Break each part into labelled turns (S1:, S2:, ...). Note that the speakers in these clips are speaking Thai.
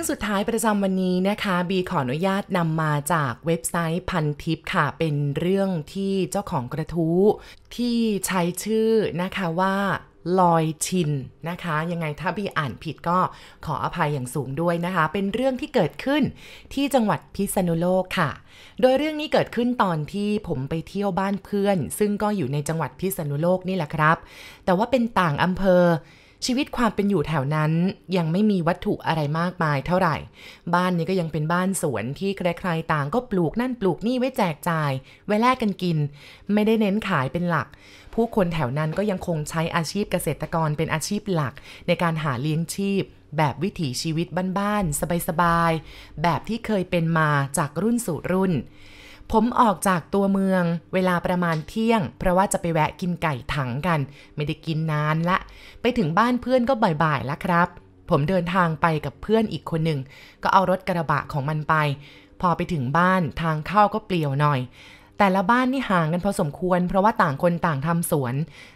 S1: รื่องสุดท้ายประจำวันนี้นะคะ บีขออนุญาตนำมาจากเว็บไซต์พันทิปค่ะ เป็นเรื่องที่เจ้าของกระทู้ที่ใช้ชื่อนะคะว่าลอยชินนะคะ ยังไงถ้าบีอ่านผิดก็ขออภัยอย่างสูงด้วยนะคะ เป็นเรื่องที่เกิดขึ้นที่จังหวัดพิษณุโลกค่ะ โดยเรื่องนี้เกิดขึ้นตอนที่ผมไปเที่ยวบ้านเพื่อน ซึ่งก็อยู่ในจังหวัดพิษณุโลกนี่แหละครับ แต่ว่าเป็นต่างอำเภอ ชีวิตความเป็นอยู่แถวนั้นยังไม่มีวัตถุอะไรมากมายเท่าไหร่ บ้านนี้ก็ยังเป็นบ้านสวนที่ใครๆต่างก็ปลูกนั่นปลูกนี่ไว้แจกจ่าย ไว้แลกกันกิน ไม่ได้เน้นขายเป็นหลัก ผู้คนแถวนั้นก็ยังคงใช้อาชีพเกษตรกรเป็นอาชีพหลัก ในการหาเลี้ยงชีพ แบบวิถีชีวิตบ้านๆสบายๆแบบที่เคยเป็นมาจากรุ่นสู่รุ่น ผมออกจากตัวเมืองเวลาประมาณเที่ยง เพราะว่าจะไปแวะกินไก่ถังกัน ไม่ได้กินนานละ ไปถึงบ้านเพื่อนก็บ่ายๆแล้วครับ ผมเดินทางไปกับเพื่อนอีกคนหนึ่ง ก็เอารถกระบะของมันไป พอไปถึงบ้านทางเข้าก็เปลี่ยวหน่อย แต่ละบ้านนี่ห่างกันพอสมควร เพราะว่าต่างคนต่างทำสวน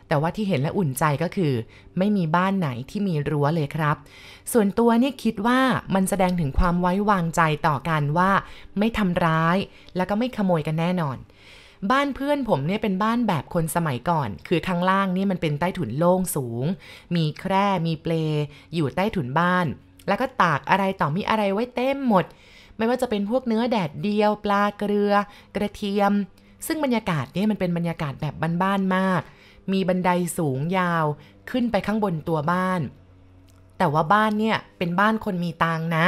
S1: แต่ว่าที่เห็นและอุ่นใจก็คือ ไม่มีบ้านไหนที่มีรั้วเลยครับ ส่วนตัวนี่คิดว่ามันแสดงถึงความไว้วางใจต่อกันว่า ไม่ทำร้าย แล้วก็ไม่ขโมยกันแน่นอน บ้านเพื่อนผมเนี่ยเป็นบ้านแบบคนสมัยก่อน คือข้างล่างนี่มันเป็นใต้ถุนโล่งสูง มีแคร่ มีเปลอยู่ใต้ถุนบ้าน แล้วก็ตากอะไรต่อมีอะไรไว้เต็มหมด ไม่ว่าจะเป็นพวกเนื้อแดดเดียว ปลาเกลือ กระเทียม ซึ่งบรรยากาศเนี่ยมันเป็นบรรยากาศแบบบ้านๆมาก มีบันไดสูงยาว ขึ้นไปข้างบนตัวบ้าน แต่ว่าบ้านเนี่ยเป็นบ้านคนมีตังนะ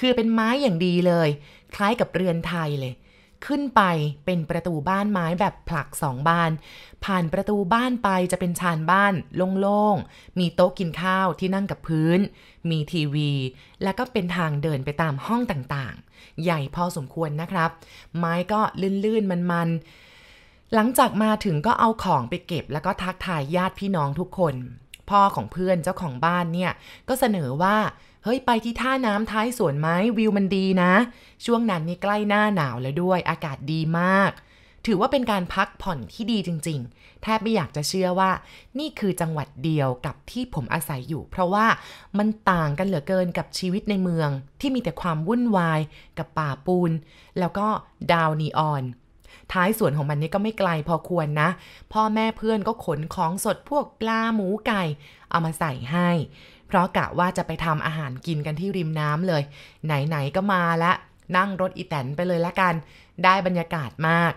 S1: คือเป็นไม้อย่างดีเลย คล้ายกับเรือนไทยเลย ขึ้นไปเป็นประตูบ้านไม้แบบผลักสองบาน ผ่านประตูบ้านไปจะเป็นชานบ้านโล่งๆ มีโต๊ะกินข้าวที่นั่งกับพื้น มีทีวี แล้วก็เป็นทางเดินไปตามห้องต่างๆ ใหญ่พอสมควรนะครับ ไม้ก็ลื่นๆ มันๆ หลังจากมาถึงก็เอาของไปเก็บ แล้วก็ทักทายญาติพี่น้องทุกคน พ่อของเพื่อนเจ้าของบ้านเนี่ยก็เสนอว่า เฮ้ยไปที่ท่าน้ำท้ายสวนไม้วิวมันดีนะ ช่วงนั้นนี่ใกล้หน้าหนาวแล้วด้วยอากาศดีมาก ถือว่าเป็นการพักผ่อนที่ดีจริง ๆ แทบไม่อยากจะเชื่อว่า นี่คือจังหวัดเดียวกับที่ผมอาศัยอยู่ เพราะว่ามันต่างกันเหลือเกินกับชีวิตในเมือง ที่มีแต่ความวุ่นวายกับป่าปูน แล้วก็ดาวนีออนท้ายสวนของมันนี่ก็ไม่ไกลพอควรนะ พ่อแม่เพื่อนก็ขนของสดพวกปลาหมูไก่ เอามาใส่ให้ เพราะกะว่าจะไปทำอาหารกินกันที่ริมน้ำเลย ไหนๆก็มาละนั่งรถอีแตนไปเลยละกัน ได้บรรยากาศมาก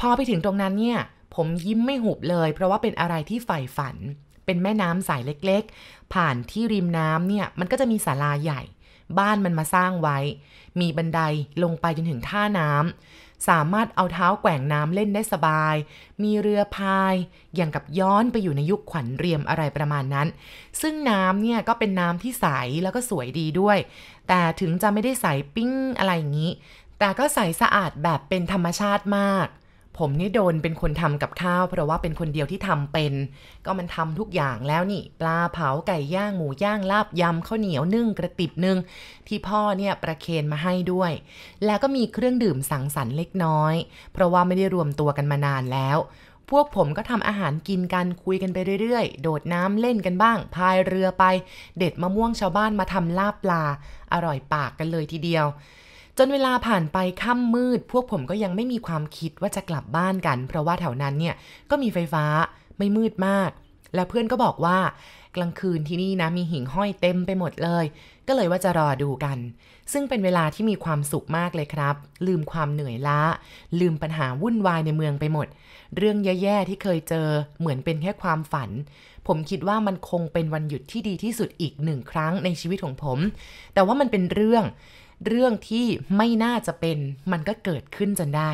S1: พอไปถึงตรงนั้นเนี่ย ผมยิ้มไม่หุบเลย เพราะว่าเป็นอะไรที่ใฝ่ฝัน เป็นแม่น้ำสายเล็กๆ ผ่านที่ริมน้ำเนี่ย มันก็จะมีศาลาใหญ่ บ้านมันมาสร้างไว้ มีบันไดลงไปจนถึงท่าน้ำสามารถเอาเท้าแกว่งน้ำเล่นได้สบาย มีเรือพาย อย่างกับย้อนไปอยู่ในยุคขวัญเรียมอะไรประมาณนั้น ซึ่งน้ำเนี่ยก็เป็นน้ำที่ใสแล้วก็สวยดีด้วย แต่ถึงจะไม่ได้ใสปิ้งอะไรอย่างนี้ แต่ก็ใสสะอาดแบบเป็นธรรมชาติมาก ผมนี่โดนเป็นคนทำกับข้าว เพราะว่าเป็นคนเดียวที่ทำเป็น ก็มันทำทุกอย่างแล้วนี่ ปลาเผาไก่ย่างหมูย่างลาบยำข้าวเหนียวนึ่งกระติบนึ่งที่พ่อเนี่ยประเคนมาให้ด้วย แล้วก็มีเครื่องดื่มสังสรรค์เล็กน้อย เพราะว่าไม่ได้รวมตัวกันมานานแล้ว พวกผมก็ทำอาหารกินกันคุยกันไปเรื่อยๆ โดดน้ำเล่นกันบ้าง พายเรือไป เด็ดมะม่วงชาวบ้านมาทำลาบปลา อร่อยปากกันเลยทีเดียว จนเวลาผ่านไปค่ำมืด พวกผมก็ยังไม่มีความคิดว่าจะกลับบ้านกัน เพราะว่าแถวนั้นเนี่ยก็มีไฟฟ้าไม่มืดมาก และเพื่อนก็บอกว่ากลางคืนที่นี่นะมีหิ่งห้อยเต็มไปหมดเลย ก็เลยว่าจะรอดูกัน ซึ่งเป็นเวลาที่มีความสุขมากเลยครับ ลืมความเหนื่อยล้า ลืมปัญหาวุ่นวายในเมืองไปหมด เรื่องแย่ๆที่เคยเจอเหมือนเป็นแค่ความฝัน ผมคิดว่ามันคงเป็นวันหยุดที่ดีที่สุดอีกหนึ่งครั้งในชีวิตของผม แต่ว่ามันเป็นเรื่อง เรื่องที่ไม่น่าจะเป็นมันก็เกิดขึ้นจนได้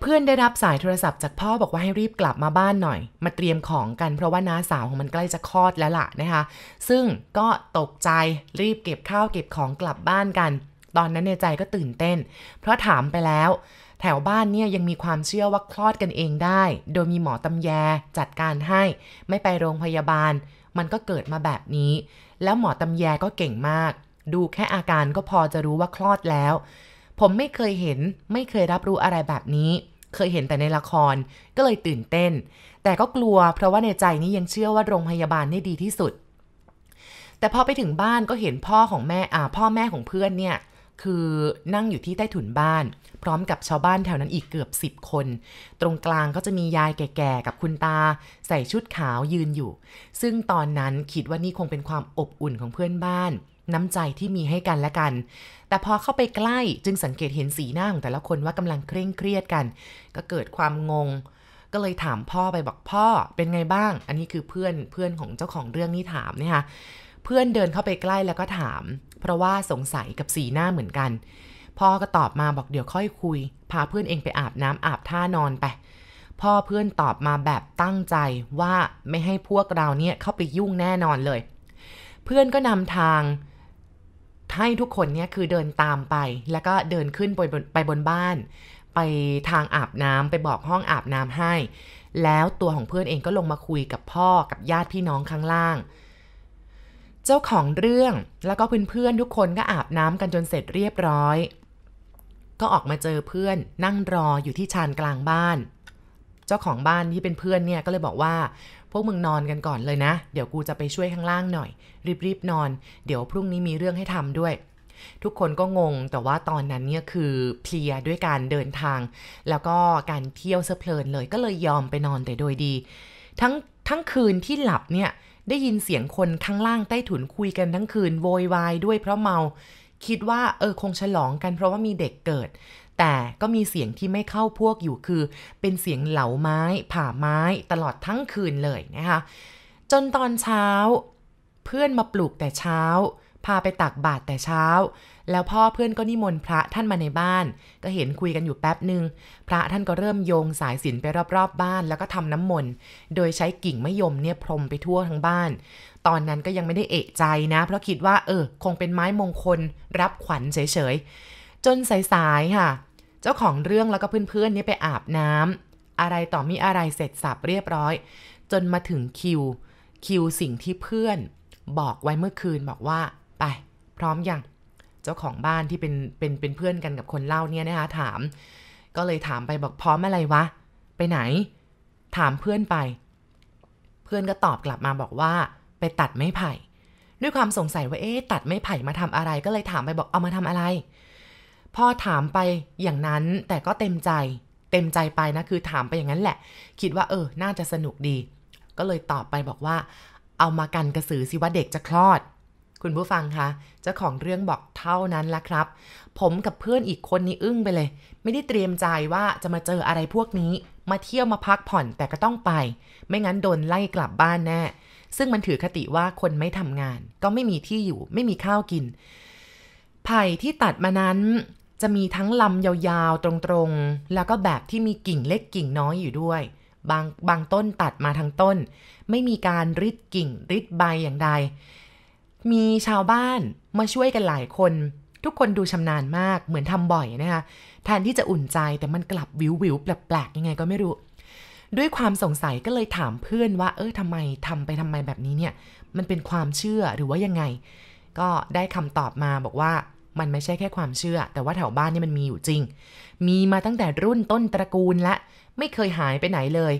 S1: เพื่อนได้รับสายโทรศัพท์จากพ่อบอกว่าให้รีบกลับมาบ้านหน่อย มาเตรียมของกันเพราะว่าน้าสาวของมันใกล้จะคลอดแล้วล่ะนะคะ ซึ่งก็ตกใจรีบเก็บข้าวเก็บของกลับบ้านกัน ตอนนั้นในใจก็ตื่นเต้น เพราะถามไปแล้วแถวบ้านเนี่ยยังมีความเชื่อว่าคลอดกันเองได้ โดยมีหมอตำแยจัดการให้ ไม่ไปโรงพยาบาล มันก็เกิดมาแบบนี้ แล้วหมอตำแยก็เก่งมาก ดูแค่อาการก็พอจะรู้ว่าคลอดแล้ว ผมไม่เคยเห็นไม่เคยรับรู้อะไรแบบนี้ เคยเห็นแต่ในละครก็เลยตื่นเต้น แต่ก็กลัวเพราะว่าในใจนี้ยังเชื่อว่าโรงพยาบาลนี่ดีที่สุด แต่พอไปถึงบ้านก็เห็นพ่อของแม่อ่าพ่อแม่ของเพื่อนเนี่ยคือนั่งอยู่ที่ใต้ถุนบ้าน พร้อมกับชาวบ้านแถวนั้นอีกเกือบสิบคน ตรงกลางก็จะมียายแก่ๆ กับคุณตา ใส่ชุดขาวยืนอยู่ ซึ่งตอนนั้นคิดว่านี่คงเป็นความอบอุ่นของเพื่อนบ้าน น้ำใจที่มีให้กันและกัน แต่พอเข้าไปใกล้จึงสังเกตเห็นสีหน้าของแต่ละคนว่ากำลังเคร่งเครียดกัน ก็เกิดความงง ก็เลยถามพ่อไปบอกพ่อเป็นไงบ้าง อันนี้คือเพื่อนเพื่อนของเจ้าของเรื่องนี่ถามเนี่ยค่ะเพื่อนเดินเข้าไปใกล้แล้วก็ถาม เพราะว่าสงสัยกับสีหน้าเหมือนกัน พ่อก็ตอบมาบอกเดี๋ยวค่อยคุย พาเพื่อนเองไปอาบน้ำอาบท่านอนไปพ่อเพื่อนตอบมาแบบตั้งใจว่าไม่ให้พวกเราเนี่ยเข้าไปยุ่งแน่นอนเลย เพื่อนก็นำทาง ให้ทุกคนเนี่ยคือเดินตามไป แล้วก็เดินขึ้นไปบนไปบนบ้าน ไปทางอาบน้ำไปบอกห้องอาบน้ำให้ แล้วตัวของเพื่อนเองก็ลงมาคุยกับพ่อกับญาติพี่น้องข้างล่าง เจ้าของเรื่องแล้วก็เพื่อนๆทุกคนก็อาบน้ำกันจนเสร็จเรียบร้อย ก็ออกมาเจอเพื่อนนั่งรออยู่ที่ชานกลางบ้าน เจ้าของบ้านที่เป็นเพื่อนเนี่ยก็เลยบอกว่า วกมึงนอนกันก่อนเลยนะ เดี๋ยวกูจะไปช่วยข้างล่างหน่อย รีบๆนอน เดี๋ยวพรุ่งนี้มีเรื่องให้ทำด้วย ทุกคนก็งงแต่ว่าตอนนั้นเนี่ยคือเพลียด้วยการเดินทาง แล้วก็การเที่ยวเสเพลินเลยก็เลยยอมไปนอนแต่โดยดี ทั้งทั้งคืนที่หลับเนี่ยได้ยินเสียงคนข้างล่างใต้ถุนคุยกันทั้งคืนโวยวายด้วยเพราะเมา คิดว่าเออคงฉลองกันเพราะว่ามีเด็กเกิด แต่ก็มีเสียงที่ไม่เข้าพวกอยู่คือ เป็นเสียงเหลาไม้ ผ่าไม้ตลอดทั้งคืนเลยนะคะ จนตอนเช้า เพื่อนมาปลุกแต่เช้า พาไปตักบาตรแต่เช้า แล้วพ่อเพื่อนก็นิมนต์พระท่านมาในบ้าน ก็เห็นคุยกันอยู่แป๊บหนึ่งพระท่านก็เริ่มโยงสายสินไปรอบๆบ้าน แล้วก็ทำน้ำมนต์โดยใช้กิ่งมะยมเนี่ยพรมไปทั่วทั้งบ้านตอนนั้นก็ยังไม่ได้เอะใจนะ เพราะคิดว่าเออ คงเป็นไม้มงคล รับขวัญเฉยๆ จนสายๆค่ะ เจ้าของเรื่องแล้วก็เพื่อนๆนี่ไปอาบน้ำอะไรต่อมีอะไรเสร็จสับเรียบร้อย จนมาถึงคิว คิวสิ่งที่เพื่อน บอกไว้เมื่อคืนบอกว่า ไป พร้อมอยังเจ้าของบ้านที่เป็นเป็นเป็นเพื่อนกันกับคนเล่าเนี่ยนะคะถาม ก็เลยถามไปบอกพร้อมอะไรวะ ไปไหน ถามเพื่อนไป เพื่อนก็ตอบกลับมาบอกว่า ไปตัดไม้ไผ่ด้วยความสงสัยว่าเอ๊ะตัดไม้ไผ่มาทำอะไรก็เลยถามไปบอกเอามาทำอะไร พอถามไปอย่างนั้นแต่ก็เต็มใจ เต็มใจไปนะคือถามไปอย่างนั้นแหละ คิดว่าเออ น่าจะสนุกดี ก็เลยตอบไปบอกว่า เอามากันกระสือสิว่าเด็กจะคลอด คุณผู้ฟังคะเจ้าของเรื่องบอกเท่านั้นละครับ ผมกับเพื่อนอีกคนนี้อึ้งไปเลย ไม่ได้เตรียมใจว่าจะมาเจออะไรพวกนี้ มาเที่ยวมาพักผ่อนแต่ก็ต้องไป ไม่งั้นโดนไล่กลับบ้านแน่ซึ่งมันถือคติว่าคนไม่ทำงาน ก็ไม่มีที่อยู่ ไม่มีข้าวกิน ไผ่ที่ตัดมานั้น จะมีทั้งลำยาวๆ ตรงๆ แล้วก็แบบที่มีกิ่งเล็กกิ่งน้อยอยู่ด้วย บางบางต้นตัดมาทั้งต้น ไม่มีการริดกิ่งริดใบอย่างใด มีชาวบ้านมาช่วยกันหลายคน ทุกคนดูชำนาญมากเหมือนทำบ่อยนะคะแทนที่จะอุ่นใจแต่มันกลับวิววิวแปลกๆยังไงก็ไม่รู้ ด้วยความสงสัยก็เลยถามเพื่อนว่า เออทำไมทำไปทำไมแบบนี้เนี่ย มันเป็นความเชื่อหรือว่ายังไง ก็ได้คำตอบมาบอกว่า มันไม่ใช่แค่ความเชื่อ แต่ว่าแถวบ้านนี่มันมีอยู่จริง มีมาตั้งแต่รุ่นต้นตระกูลและ ไม่เคยหายไปไหนเลย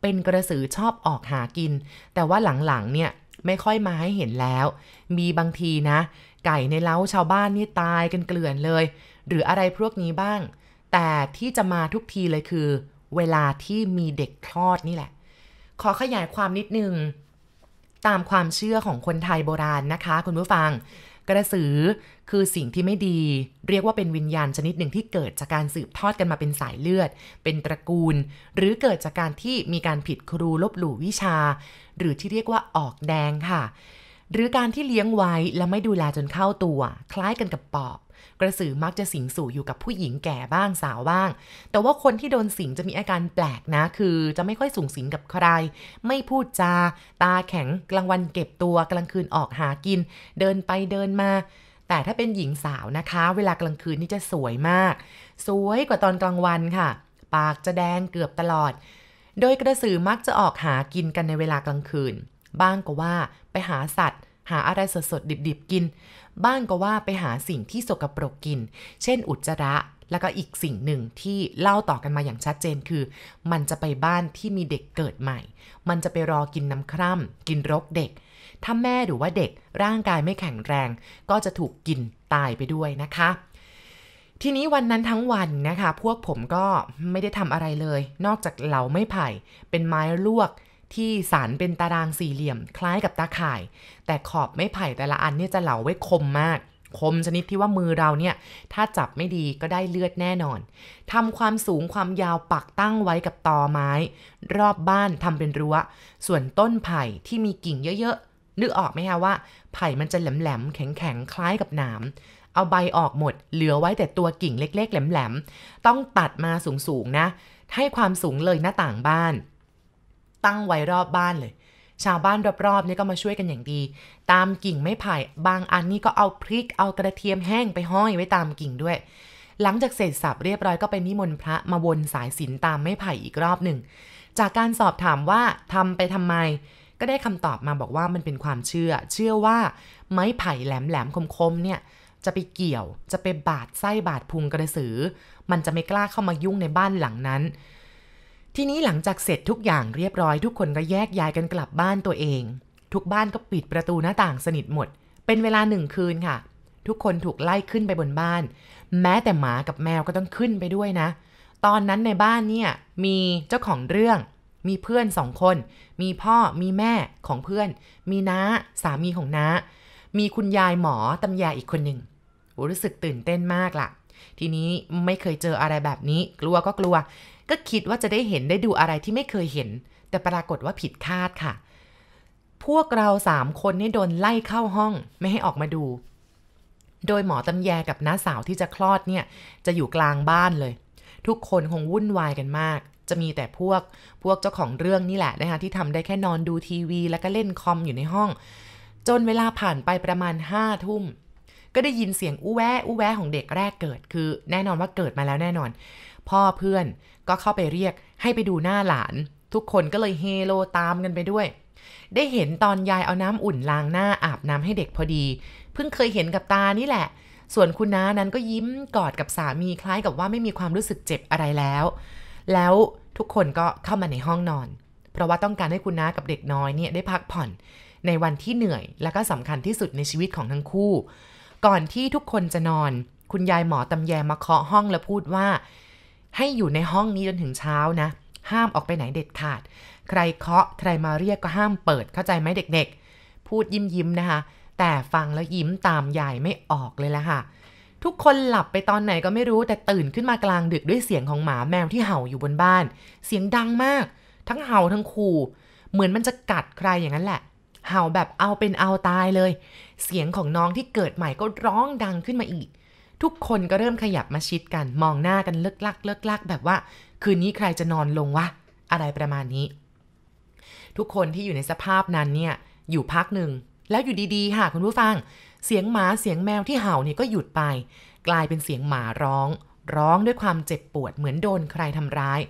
S1: เป็นกระสือชอบออกหากิน แต่ว่าหลังๆเนี่ยไม่ค่อยมาให้เห็นแล้ว มีบางทีนะ ไก่ในเล้าชาวบ้านนี่ตายกันเกลื่อนเลย หรืออะไรพวกนี้บ้าง แต่ที่จะมาทุกทีเลยคือ เวลาที่มีเด็กคลอดนี่แหละ ขอขยายความนิดนึงตามความเชื่อของคนไทยโบราณนะคะ คุณผู้ฟัง กระสือคือสิ่งที่ไม่ดี เรียกว่าเป็นวิญญาณชนิดหนึ่งที่เกิดจากการสืบทอดกันมาเป็นสายเลือด เป็นตระกูล หรือเกิดจากการที่มีการผิดครูลบหลู่วิชา หรือที่เรียกว่าออกแดงค่ะ หรือการที่เลี้ยงไว้และไม่ดูแลจนเข้าตัว คล้ายกันกับปอบ กระสือมักจะสิงสู่อยู่กับผู้หญิงแก่บ้างสาวบ้าง แต่ว่าคนที่โดนสิงจะมีอาการแปลกนะ คือจะไม่ค่อยสูงสิงกับใคร ไม่พูดจา ตาแข็งกลางวันเก็บตัวกลางคืนออกหากิน เดินไปเดินมา แต่ถ้าเป็นหญิงสาวนะคะ เวลากลางคืนนี่จะสวยมาก สวยกว่าตอนกลางวันค่ะ ปากจะแดงเกือบตลอด โดยกระสือมักจะออกหากินกันในเวลากลางคืน บ้างก็ว่าไปหาสัตว์หาอะไรสดๆ ดิบๆ กิน บ้างก็ว่าไปหาสิ่งที่สกปรกกิน เช่นอุจจาระ แล้วก็อีกสิ่งหนึ่งที่เล่าต่อกันมาอย่างชัดเจนคือ มันจะไปบ้านที่มีเด็กเกิดใหม่ มันจะไปรอกินน้ำคร่ำกินรกเด็ก ถ้าแม่หรือว่าเด็กร่างกายไม่แข็งแรง ก็จะถูกกินตายไปด้วยนะคะทีนี้วันนั้นทั้งวันนะคะ พวกผมก็ไม่ได้ทำอะไรเลย นอกจากเหลาไม้ไผ่ เป็นไม้ลวก ที่สารเป็นตารางสี่เหลี่ยม คล้ายกับตาข่าย แต่ขอบไม้ไผ่แต่ละอันเนี่ยจะเหลาไว้คมมาก คมชนิดที่ว่ามือเราเนี่ย ถ้าจับไม่ดีก็ได้เลือดแน่นอนทำความสูงความยาวปักตั้งไว้กับตอไม้ รอบบ้านทำเป็นรั้ว ส่วนต้นไผ่ที่มีกิ่งเยอะๆ นึกออกไหมคะว่า ไผ่มันจะแหลมๆแข็งๆคล้ายกับหนามเอาใบออกหมด เหลือไว้แต่ตัวกิ่งเล็ก ๆ แหลมๆ ต้องตัดมาสูง ๆ นะ ให้ความสูงเลยหน้าต่างบ้าน ตั้งไว้รอบบ้านเลย ชาวบ้านรอบๆนี่ก็มาช่วยกันอย่างดี ตามกิ่งไม้ไผ่บางอันนี่ก็เอาพริกเอากระเทียมแห้งไปห้อยไว้ตามกิ่งด้วย หลังจากเสร็จสับเรียบร้อยก็ไปนิมนต์พระมาวนสายสินตามไม้ไผ่อีกรอบหนึ่ง จากการสอบถามว่าทำไปทำไม ก็ได้คำตอบมาบอกว่ามันเป็นความเชื่อ เชื่อว่าไม้ไผ่แหลมๆคมๆเนี่ยจะไปเกี่ยว จะไปบาดไส้บาดพุงกระสือ มันจะไม่กล้าเข้ามายุ่งในบ้านหลังนั้น ทีนี้หลังจากเสร็จทุกอย่างเรียบร้อยทุกคนก็แยกย้ายกันกลับบ้านตัวเอง ทุกบ้านก็ปิดประตูหน้าต่างสนิทหมด เป็นเวลาหนึ่งคืนค่ะ ทุกคนถูกไล่ขึ้นไปบนบ้าน แม้แต่หมากับแมวก็ต้องขึ้นไปด้วยนะ ตอนนั้นในบ้านเนี่ยมีเจ้าของเรื่อง มีเพื่อนสองคน มีพ่อมีแม่ของเพื่อน มีน้าสามีของน้า มีคุณยายหมอตำยาอีกคนหนึ่งรู้สึกตื่นเต้นมากล่ะทีนี้ไม่เคยเจออะไรแบบนี้ กลัวก็กลัว ก็คิดว่าจะได้เห็นได้ดูอะไรที่ไม่เคยเห็น แต่ปรากฏว่าผิดคาดค่ะ พวกเราสามคนนี่โดนไล่เข้าห้องไม่ให้ออกมาดู โดยหมอตำแยกับน้าสาวที่จะคลอดเนี่ย จะอยู่กลางบ้านเลย ทุกคนคงวุ่นวายกันมาก จะมีแต่พวกพวกเจ้าของเรื่องนี่แหละนะคะที่ทำได้แค่นอนดูทีวี แล้วก็เล่นคอมอยู่ในห้อง จนเวลาผ่านไปประมาณห้าทุ่มก็ได้ยินเสียงอู้แวะอู้แวะของเด็กแรกเกิด คือ แน่นอนว่าเกิดมาแล้วแน่นอน พ่อเพื่อนก็เข้าไปเรียกให้ไปดูหน้าหลาน ทุกคนก็เลยเฮโลตามกันไปด้วย ได้เห็นตอนยายเอาน้ำอุ่นล้างหน้าอาบน้ำให้เด็กพอดี เพิ่งเคยเห็นกับตานี่แหละ ส่วนคุณน้านั้นก็ยิ้มกอดกับสามีคล้ายกับว่าไม่มีความรู้สึกเจ็บอะไรแล้ว แล้วทุกคนก็เข้ามาในห้องนอน เพราะว่าต้องการให้คุณน้ากับเด็กน้อยเนี่ยได้พักผ่อนในวันที่เหนื่อยและก็สำคัญที่สุดในชีวิตของทั้งคู่ ก่อนที่ทุกคนจะนอน คุณยายหมอตำแยมาเคาะห้องแล้วพูดว่า ให้อยู่ในห้องนี้จนถึงเช้านะ ห้ามออกไปไหนเด็ดขาด ใครเคาะใครมาเรียกก็ห้ามเปิดเข้าใจไหมเด็กๆ พูดยิ้มยิ้มนะคะ แต่ฟังแล้วยิ้มตามยายไม่ออกเลยละค่ะ ทุกคนหลับไปตอนไหนก็ไม่รู้แต่ตื่นขึ้นมากลางดึกด้วยเสียงของหมาแมวที่เห่าอยู่บนบ้าน เสียงดังมาก ทั้งเห่าทั้งขู่ เหมือนมันจะกัดใครอย่างนั้นแหละเห่าแบบเอาเป็นเอาตายเลย เสียงของน้องที่เกิดใหม่ก็ร้องดังขึ้นมาอีก ทุกคนก็เริ่มขยับมาชิดกัน มองหน้ากันเลิกลักเลิกลักแบบว่า คืนนี้ใครจะนอนลงวะ อะไรประมาณนี้ ทุกคนที่อยู่ในสภาพนั้นเนี่ยอยู่พักหนึ่ง แล้วอยู่ดีๆค่ะคุณผู้ฟัง เสียงหมาเสียงแมวที่เห่าเนี่ยก็หยุดไป กลายเป็นเสียงหมาร้อง ร้องด้วยความเจ็บปวดเหมือนโดนใครทำร้าย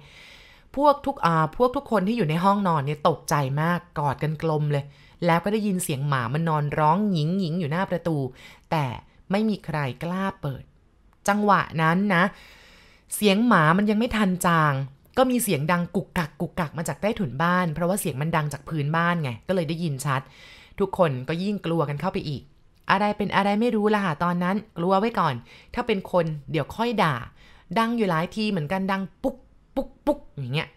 S1: พวกทุกอาพวกทุกคนที่อยู่ในห้องนอนเนี่ยตกใจมากกอดกันกลมเลย แล้วก็ได้ยินเสียงหมามันนอนร้องหญิงหญิงอยู่หน้าประตู แต่ ไม่มีใครกล้าเปิด จังหวะนั้นนะ เสียงหมามันยังไม่ทันจาง ก็มีเสียงดังกุกกักกุกกักมาจากใต้ถุนบ้าน เพราะว่าเสียงมันดังจากพื้นบ้านไง ก็เลยได้ยินชัด ทุกคนก็ยิ่งกลัวกันเข้าไปอีก อะไรเป็นอะไรไม่รู้ล่ะตอนนั้น กลัวไว้ก่อน ถ้าเป็นคนเดี๋ยวค่อยด่า ดังอยู่หลายทีเหมือนกันดังปุ๊กปุ๊กปุ๊กอย่างเงี้ย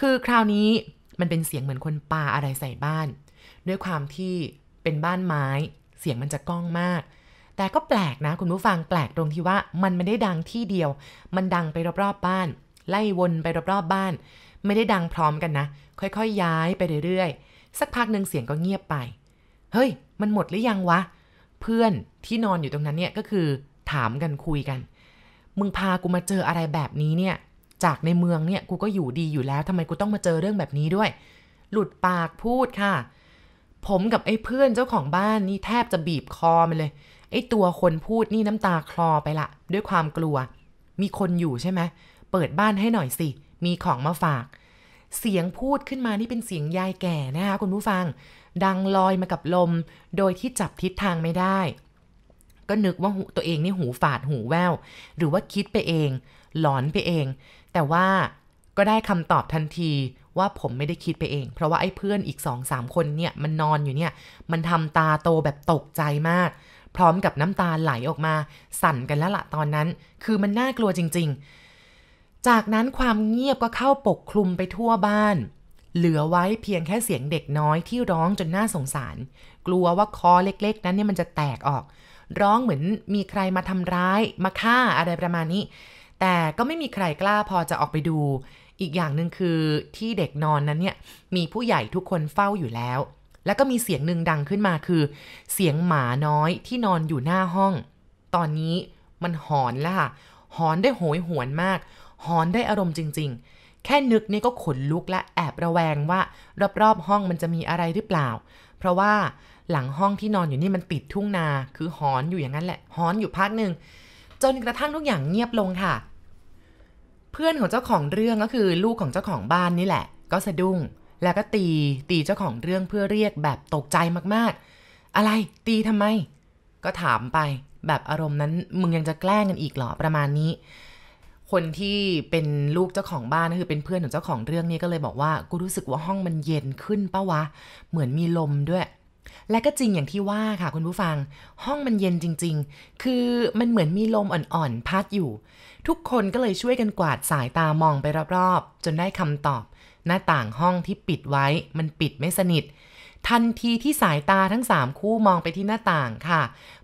S1: คือคราวนี้มันเป็นเสียงเหมือนคนปาอะไรใส่บ้าน ด้วยความที่เป็นบ้านไม้ เสียงมันจะก้องมาก แต่ก็แปลกนะคุณผู้ฟังแปลกตรงที่ว่ามันไม่ได้ดังที่เดียว มันดังไปรอบๆบ้าน ไล่วนไปรอบๆบ้าน ไม่ได้ดังพร้อมกันนะ ค่อยๆย้ายไปเรื่อยๆ สักพักหนึ่งเสียงก็เงียบไป เฮ้ย มันหมดหรือยังวะ เพื่อนที่นอนอยู่ตรงนั้นเนี่ยก็คือถามกันคุยกัน มึงพากูมาเจออะไรแบบนี้เนี่ย จากในเมืองเนี่ยกูก็อยู่ดีอยู่แล้วทำไมกูต้องมาเจอเรื่องแบบนี้ด้วย หลุดปากพูดค่ะ ผมกับไอ้เพื่อนเจ้าของบ้านนี่แทบจะบีบคอมันเลย ไอ้ตัวคนพูดนี่น้ำตาคลอไปละ ด้วยความกลัว มีคนอยู่ใช่ไหมเปิดบ้านให้หน่อยสิ มีของมาฝาก เสียงพูดขึ้นมานี่เป็นเสียงยายแก่นะคะคุณผู้ฟัง ดังลอยมากับลม โดยที่จับทิศทางไม่ได้ ก็นึกว่าตัวเองนี่หูฝาดหูแวว หรือว่าคิดไปเอง หลอนไปเอง แต่ว่าก็ได้คำตอบทันทีว่าผมไม่ได้คิดไปเอง เพราะว่าไอ้เพื่อนอีกสองสามคนเนี่ยมันนอนอยู่เนี่ย มันทำตาโตแบบตกใจมาก พร้อมกับน้ำตาไหลออกมา สั่นกันแล้วละตอนนั้น คือมันน่ากลัวจริง ๆ จากนั้นความเงียบก็เข้าปกคลุมไปทั่วบ้าน เหลือไว้เพียงแค่เสียงเด็กน้อยที่ร้องจนน่าสงสาร กลัวว่าคอเล็กๆ นั้นเนี่ยมันจะแตกออก ร้องเหมือนมีใครมาทำร้าย มาฆ่าอะไรประมาณนี้ แต่ก็ไม่มีใครกล้าพอจะออกไปดู อีกอย่างหนึ่งคือที่เด็กนอนนั้นเนี่ยมีผู้ใหญ่ทุกคนเฝ้าอยู่แล้ว แล้วก็มีเสียงหนึ่งดังขึ้นมาคือ เสียงหมาน้อยที่นอนอยู่หน้าห้อง ตอนนี้มันหอนแล้วค่ะ หอนได้โหยหวนมาก หอนได้อารมณ์จริง ๆ แค่นึกนี่ก็ขนลุกและแอบระแวงว่ารอบๆห้องมันจะมีอะไรหรือเปล่า เพราะว่าหลังห้องที่นอนอยู่นี่มันติดทุ่งนา คือหอนอยู่อย่างนั้นแหละ หอนอยู่พักหนึ่งจนกระทั่งทุกอย่างเงียบลงค่ะ เพื่อนของเจ้าของเรื่องก็คือลูกของเจ้าของบ้านนี่แหละ ก็สะดุ้ง แล้วก็ตีตีเจ้าของเรื่องเพื่อเรียกแบบตกใจมากๆ อะไรตีทำไม ก็ถามไปแบบอารมณ์นั้นมึงยังจะแกล้งกันอีกเหรอประมาณนี้ คนที่เป็นลูกเจ้าของบ้านก็คือเป็นเพื่อนของเจ้าของเรื่องนี้ก็เลยบอกว่ากูรู้สึกว่าห้องมันเย็นขึ้นปะวะ เหมือนมีลมด้วย และก็จริงอย่างที่ว่าค่ะคุณผู้ฟัง ห้องมันเย็นจริง ๆ คือมันเหมือนมีลมอ่อนๆพัดอยู่ ทุกคนก็เลยช่วยกันกวาดสายตามองไปรอบๆ จนได้คำตอบ หน้าต่างห้องที่ปิดไว้มันปิดไม่สนิท ทันทีที่สายตาทั้งสามคู่มองไปที่หน้าต่างค่ะ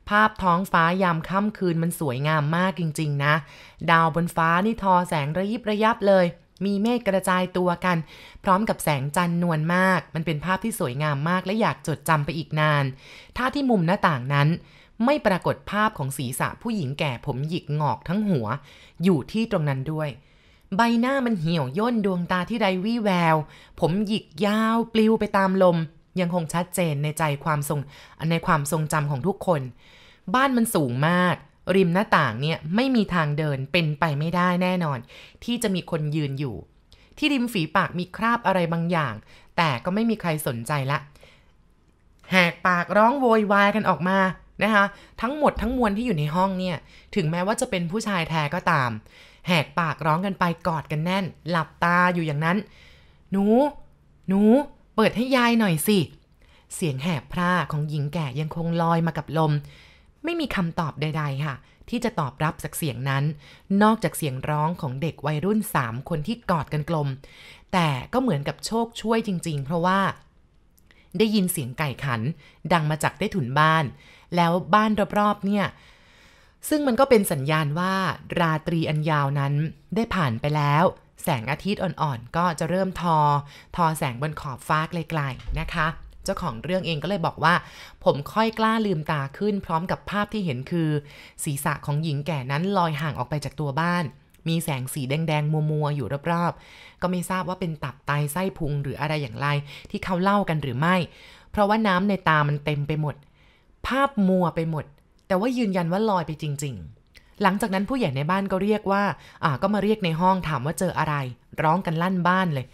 S1: ภาพท้องฟ้ายามค่ำคืนมันสวยงามมากจริง ๆ นะ ดาวบนฟ้านี่ทอแสงระยิบระยับเลยมีเมฆกระจายตัวกัน พร้อมกับแสงจันทร์นวลมาก มันเป็นภาพที่สวยงามมากและอยากจดจำไปอีกนาน ถ้าที่มุมหน้าต่างนั้น ไม่ปรากฏภาพของศีรษะผู้หญิงแก่ผมหยิกงอกทั้งหัว อยู่ที่ตรงนั้นด้วย ใบหน้ามันเหี่ยวย่นดวงตาที่ไรวี่แวว ผมหยิกยาวปลิวไปตามลม ยังคงชัดเจนในใจความทรงในความทรงจำของทุกคน บ้านมันสูงมาก ริมหน้าต่างเนี่ยไม่มีทางเดินเป็นไปไม่ได้แน่นอน ที่จะมีคนยืนอยู่ ที่ริมฝีปากมีคราบอะไรบางอย่าง แต่ก็ไม่มีใครสนใจละแหกปากร้องโวยวายกันออกมานะคะ ทั้งหมดทั้งมวลที่อยู่ในห้องเนี่ย ถึงแม้ว่าจะเป็นผู้ชายแท้ก็ตาม แหกปากร้องกันไปกอดกันแน่น หลับตาอยู่อย่างนั้น หนู หนู เปิดให้ยายหน่อยสิ เสียงแหบพร่าของหญิงแก่ยังคงลอยมากับลม ไม่มีคำตอบใด ๆ ค่ะ ที่จะตอบรับจากเสียงนั้น นอกจากเสียงร้องของเด็กวัยรุ่นสามคนที่กอดกันกลม แต่ก็เหมือนกับโชคช่วยจริง ๆ เพราะว่าได้ยินเสียงไก่ขัน ดังมาจากใต้ถุนบ้าน แล้วบ้านรอบๆเนี่ย ซึ่งมันก็เป็นสัญญาณว่าราตรีอันยาวนั้นได้ผ่านไปแล้ว แสงอาทิตย์อ่อนๆ ก็จะเริ่มทอ ทอแสงบนขอบฟ้าไกลๆนะคะ เจ้าของเรื่องเองก็เลยบอกว่า ผมค่อยกล้าลืมตาขึ้นพร้อมกับภาพที่เห็นคือ ศีรษะของหญิงแก่นั้นลอยห่างออกไปจากตัวบ้าน มีแสงสีแดงๆ มัวๆ อยู่รอบๆ ก็ไม่ทราบว่าเป็นตับไตไส้พุงหรืออะไรอย่างไร ที่เขาเล่ากันหรือไม่ เพราะว่าน้ำในตามันเต็มไปหมด ภาพมัวไปหมด แต่ว่ายืนยันว่าลอยไปจริง ๆ หลังจากนั้นผู้ใหญ่ในบ้านก็เรียกว่า อ่า ก็มาเรียกในห้องถามว่าเจออะไร ร้องกันลั่นบ้านเลย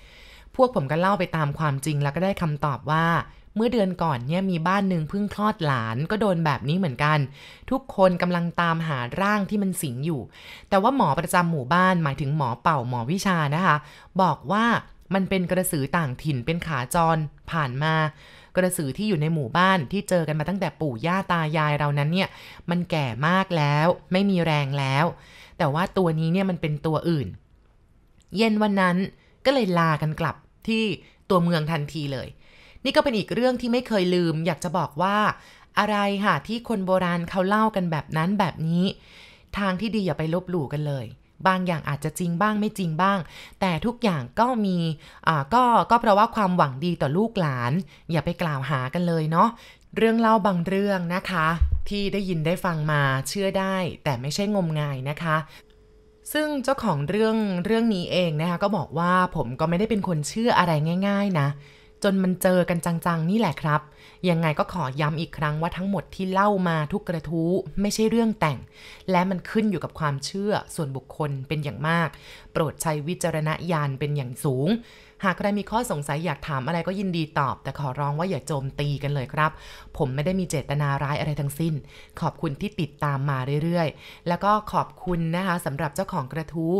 S1: พวกผมก็เล่าไปตามความจริงแล้วก็ได้คำตอบว่า เมื่อเดือนก่อนเนี่ยมีบ้านหนึ่งเพิ่งคลอดหลานก็โดนแบบนี้เหมือนกัน ทุกคนกำลังตามหาร่างที่มันสิงอยู่ แต่ว่าหมอประจำหมู่บ้านหมายถึงหมอเป่าหมอวิชานะคะ บอกว่ามันเป็นกระสือต่างถิ่นเป็นขาจรผ่านมา กระสือที่อยู่ในหมู่บ้านที่เจอกันมาตั้งแต่ปู่ย่าตายายเรานั้นเนี่ยมันแก่มากแล้ว ไม่มีแรงแล้ว แต่ว่าตัวนี้เนี่ยมันเป็นตัวอื่น เย็นวันนั้นก็เลยลากันกลับที่ตัวเมืองทันทีเลย นี่ก็เป็นอีกเรื่องที่ไม่เคยลืม อยากจะบอกว่า อะไรค่ะที่คนโบราณเขาเล่ากันแบบนั้นแบบนี้ ทางที่ดีอย่าไปลบหลู่กันเลย บางอย่างอาจจะจริงบ้างไม่จริงบ้าง แต่ทุกอย่างก็มีอ่าก็ก็เพราะว่าความหวังดีต่อลูกหลาน อย่าไปกล่าวหากันเลยเนาะเรื่องเล่าบางเรื่องนะคะ ที่ได้ยินได้ฟังมาเชื่อได้ แต่ไม่ใช่งมงายนะคะซึ่งเจ้าของเรื่องเรื่องนี้เองนะคะก็บอกว่าผมก็ไม่ได้เป็นคนเชื่ออะไรง่าย ๆ นะ จนมันเจอกันจังๆ นี่แหละครับ ยังไงก็ขอย้ำอีกครั้งว่าทั้งหมดที่เล่ามาทุกกระทู้ไม่ใช่เรื่องแต่ง และมันขึ้นอยู่กับความเชื่อส่วนบุคคลเป็นอย่างมาก โปรดใช้วิจารณญาณเป็นอย่างสูง หากใครมีข้อสงสัยอยากถามอะไรก็ยินดีตอบ แต่ขอร้องว่าอย่าโจมตีกันเลยครับ ผมไม่ได้มีเจตนาร้ายอะไรทั้งสิ้น ขอบคุณที่ติดตามมาเรื่อยๆ แล้วก็ขอบคุณนะคะสำหรับเจ้าของกระทู้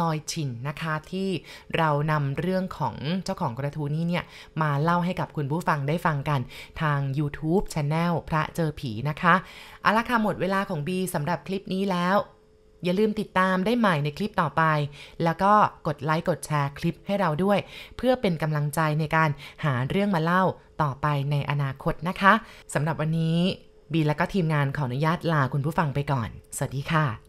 S1: ลอยชินนะคะที่เรานำเรื่องของเจ้าของกระทู้นี้เนี่ยมาเล่าให้กับคุณผู้ฟังได้ฟังกันทาง YouTube Channel พระเจอผีนะคะเอาละค่ะหมดเวลาของบีสำหรับคลิปนี้แล้ว อย่าลืมติดตามได้ใหม่ในคลิปต่อไป แล้วก็กดไลค์กดแชร์คลิปให้เราด้วย เพื่อเป็นกำลังใจในการหาเรื่องมาเล่าต่อไปในอนาคตนะคะสำหรับวันนี้บีและก็ทีมงานขออนุญาตลาคุณผู้ฟังไปก่อน สวัสดีค่ะ